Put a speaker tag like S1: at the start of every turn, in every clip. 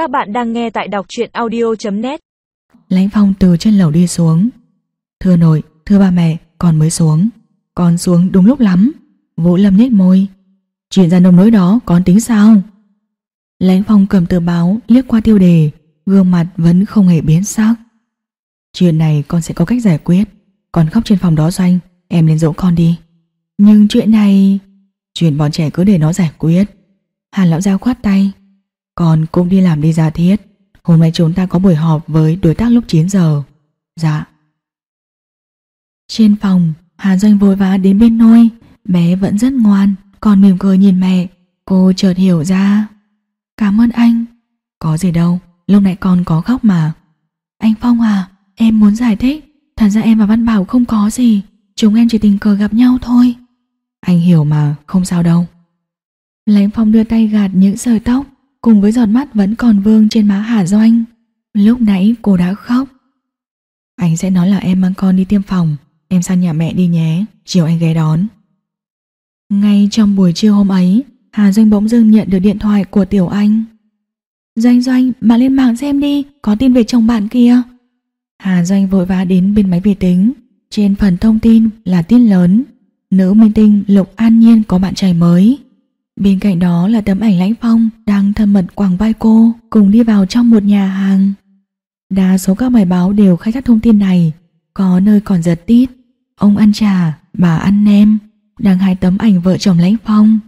S1: Các bạn đang nghe tại đọc truyện audio.net
S2: Lãnh Phong từ trên lầu đi xuống. Thưa nội, thưa ba mẹ Con mới xuống. Con xuống đúng lúc lắm. Vũ Lâm nhếch môi. Chuyện ra nông nỗi đó con tính sao? Lãnh Phong cầm tờ báo liếc qua tiêu đề. Gương mặt vẫn không hề biến sắc. Chuyện này con sẽ có cách giải quyết. Con khóc trên phòng đó doanh Em lên dỗ con đi. Nhưng chuyện này Chuyện bọn trẻ cứ để nó giải quyết. Hàn lão giao khoát tay. Con cũng đi làm đi ra thiết. Hôm nay chúng ta có buổi họp với đối tác lúc 9 giờ. Dạ. Trên phòng, Hà Doanh vội vã đến bên nôi. Bé vẫn rất ngoan Còn mỉm cười nhìn mẹ. Cô chợt hiểu ra. Cảm ơn anh. Có gì đâu, Lúc nãy con có khóc mà. Anh Phong à Em muốn giải thích. Thật ra em và Văn Bảo không có gì. Chúng em chỉ tình cờ gặp nhau thôi. Anh hiểu mà, Không sao đâu. Lãnh Phong đưa tay gạt những sợi tóc. Cùng với giọt mắt vẫn còn vương trên má Hà Doanh. Lúc nãy cô đã khóc. Anh sẽ nói là em mang con đi tiêm phòng. Em sang nhà mẹ đi nhé. Chiều anh ghé đón. Ngay trong buổi trưa hôm ấy Hà Doanh bỗng dưng nhận được điện thoại của Tiểu Anh. Doanh Doanh, bạn lên mạng xem đi Có tin về chồng bạn kia. Hà Doanh vội vã đến bên máy vi tính. Trên phần thông tin là tin lớn. Nữ minh tinh Lục An Nhiên có bạn trai mới. Bên cạnh đó là tấm ảnh Lãnh Phong đang thân mật quàng vai cô cùng đi vào trong một nhà hàng. Đa số các bài báo đều khai thác thông tin này, có nơi còn giật tít. Ông ăn trà, bà ăn nem, đang hai tấm ảnh vợ chồng Lãnh Phong.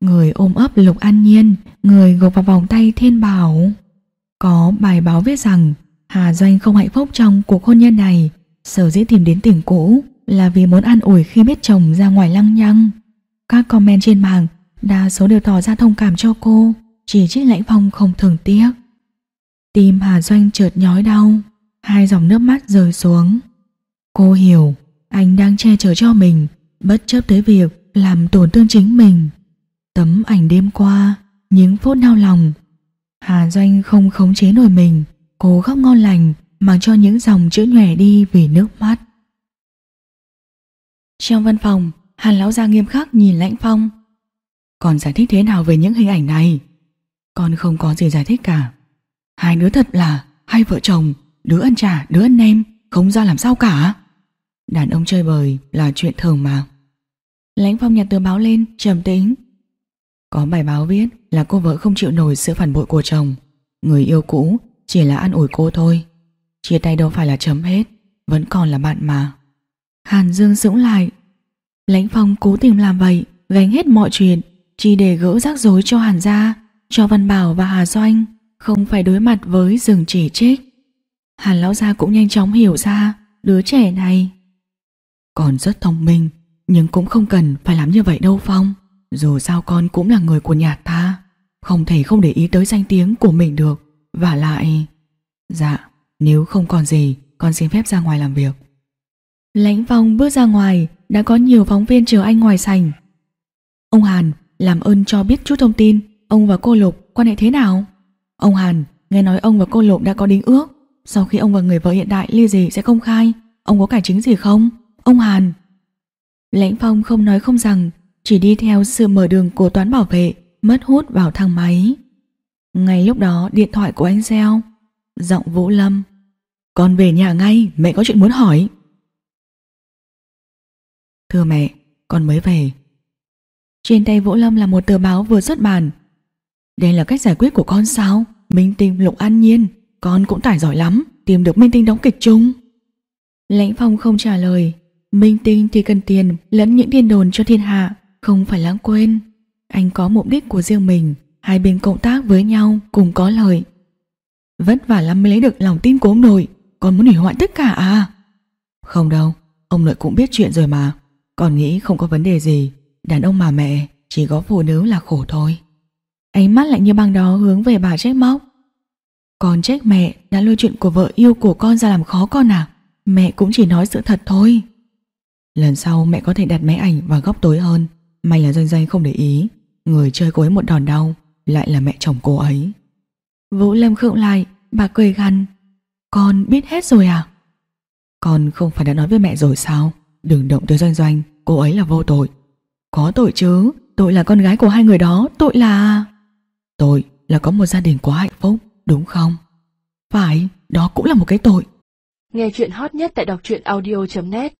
S2: Người ôm ấp Lục An Nhiên, người gục vào vòng tay Thiên Bảo. Có bài báo viết rằng Hà Doanh không hạnh phúc trong cuộc hôn nhân này, sở dĩ tìm đến tỉnh cũ là vì muốn an ủi khi biết chồng ra ngoài lăng nhăng. Các comment trên mạng Đa số đều tỏ ra thông cảm cho cô, Chỉ trích lãnh phong không thường tiếc. Tim Hà Doanh chợt nhói đau, Hai dòng nước mắt rơi xuống. Cô hiểu, Anh đang che chở cho mình, Bất chấp tới việc làm tổn thương chính mình. Tấm ảnh đêm qua, Những phút đau lòng. Hà Doanh không khống chế nổi mình Cô khóc ngon lành, Mặc cho những dòng chữ nhòe đi vì nước mắt. Trong văn phòng, Hàn lão gia nghiêm khắc nhìn lãnh phong còn giải thích thế nào về những hình ảnh này? Con không có gì giải thích cả. Hai đứa thật là hai vợ chồng, đứa ăn trả, đứa ăn nem, không ra làm sao cả. Đàn ông chơi bời là chuyện thường mà. Lãnh Phong nhặt tờ báo lên, trầm tính. Có bài báo viết là cô vợ không chịu nổi sự phản bội của chồng. Người yêu cũ chỉ là ăn ủi cô thôi. Chia tay đâu phải là chấm hết, vẫn còn là bạn mà. Hàn Dương sững lại. Lãnh Phong cố tìm làm vậy, gánh hết mọi chuyện chỉ để gỡ rắc rối cho Hàn gia, cho Văn Bảo và Hà Doanh không phải đối mặt với rừng chỉ trích. Hàn lão gia cũng nhanh chóng hiểu ra đứa trẻ này còn rất thông minh, nhưng cũng không cần phải làm như vậy đâu Phong. Dù sao con cũng là người của nhà ta, không thể không để ý tới danh tiếng của mình được. Và lại... Dạ, nếu không còn gì, con xin phép ra ngoài làm việc. Lãnh Phong bước ra ngoài, đã có nhiều phóng viên chờ anh ngoài sảnh. Ông Hàn, làm ơn cho biết chút thông tin. Ông và cô Lục quan hệ thế nào? Ông Hàn, nghe nói ông và cô Lục đã có đính ước. Sau khi ông và người vợ hiện đại ly gì sẽ công khai. Ông có cải chứng gì không? Ông Hàn. Lãnh Phong không nói không rằng, Chỉ đi theo sự mở đường của toán bảo vệ, Mất hút vào thang máy. Ngay lúc đó, điện thoại của anh reo. Giọng Vũ Lâm. Con về nhà ngay, mẹ có chuyện muốn hỏi. Thưa mẹ, Con mới về trên tay Vũ Lâm là một tờ báo vừa xuất bản. Đây là cách giải quyết của con sao? Minh Tinh Lục An Nhiên, con cũng tải giỏi lắm, tìm được Minh Tinh đóng kịch chung. Lãnh Phong không trả lời. Minh Tinh thì cần tiền lẫn những tiền đồn cho thiên hạ, không phải lãng quên. Anh có mục đích của riêng mình, hai bên cộng tác với nhau cùng có lợi. Vất vả lắm mới lấy được lòng tin của ông nội, con muốn hủy hoại tất cả à? Không đâu, ông nội cũng biết chuyện rồi mà, còn nghĩ không có vấn đề gì, Đàn ông mà mẹ, Chỉ có phụ nữ là khổ thôi. Ánh mắt lạnh như băng đó hướng về bà trách móc Con trách mẹ đã lôi chuyện của vợ yêu của con ra làm khó con à? Mẹ cũng chỉ nói sự thật thôi. Lần sau mẹ có thể đặt máy ảnh vào góc tối hơn. May là doanh doanh không để ý. Người chơi cô ấy một đòn đau, Lại là mẹ chồng cô ấy. Vũ Lâm khựng lại, Bà cười gằn. Con biết hết rồi à? Con không phải đã nói với mẹ rồi sao? Đừng động tới doanh doanh, Cô ấy là vô tội có tội chứ, tội là con gái của hai người đó, tội là... Tội là có một gia đình quá hạnh phúc, đúng không? Phải, đó cũng là một cái tội.
S3: Nghe chuyện hot nhất tại đọc truyện audio.net